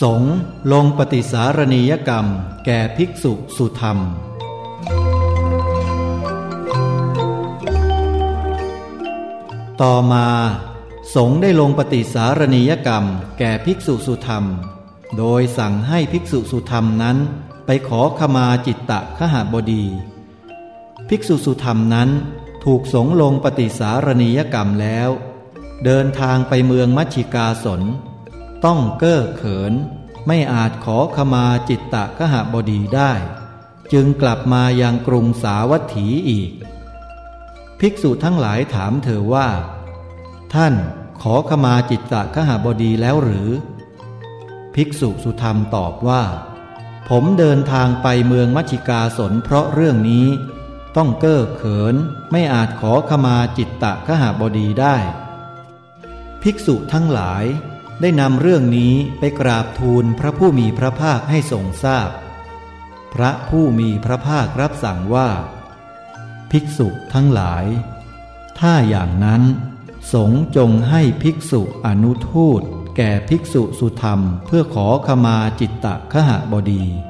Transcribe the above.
สงลงปฏิสารณียกรรม แก่ภิกษุสุธรรม ต่อมา สงได้ลงปฏิสารณียกรรม แก่ภิกษุสุธรรม โดยสั่งให้ภิกษุสุธรรมนั้น ไปขอขมาจิตตะขหบดี ภิกษุสุธรรมนั้นถูกสงลงปฏิสารณียกรรมแล้ว เดินทางไปเมืองมัชิกาสน ต้องเก้อเขิน ไม่อาจขอขมาจิตตะขหบดีได้ จึงกลับมายังกรุงสาวัตถีอีก ภิกษุทั้งหลายถามเธอว่า ท่านขอขมาจิตตะขหบดีแล้วหรือ ภิกษุสุธรรมตอบว่า ผมเดินทางไปเมืองมัชิกาสนเพราะเรื่องนี้ ต้องเก้อเขิน ไม่อาจขอขมาจิตตะขหาบดีได้ ภิกษุทั้งหลาย ได้นำเรื่องนี้ไปกราบทูลพระผู้มีพระภาคให้ทรงทราบพพระผู้มีพระภาครับสั่งว่า ภิกษุทั้งหลาย ถ้าอย่างนั้น สงจงให้ภิกษุอนุทูตแก่ภิกษุสุธรรมเพื่อขอขมาจิตตะขหบดี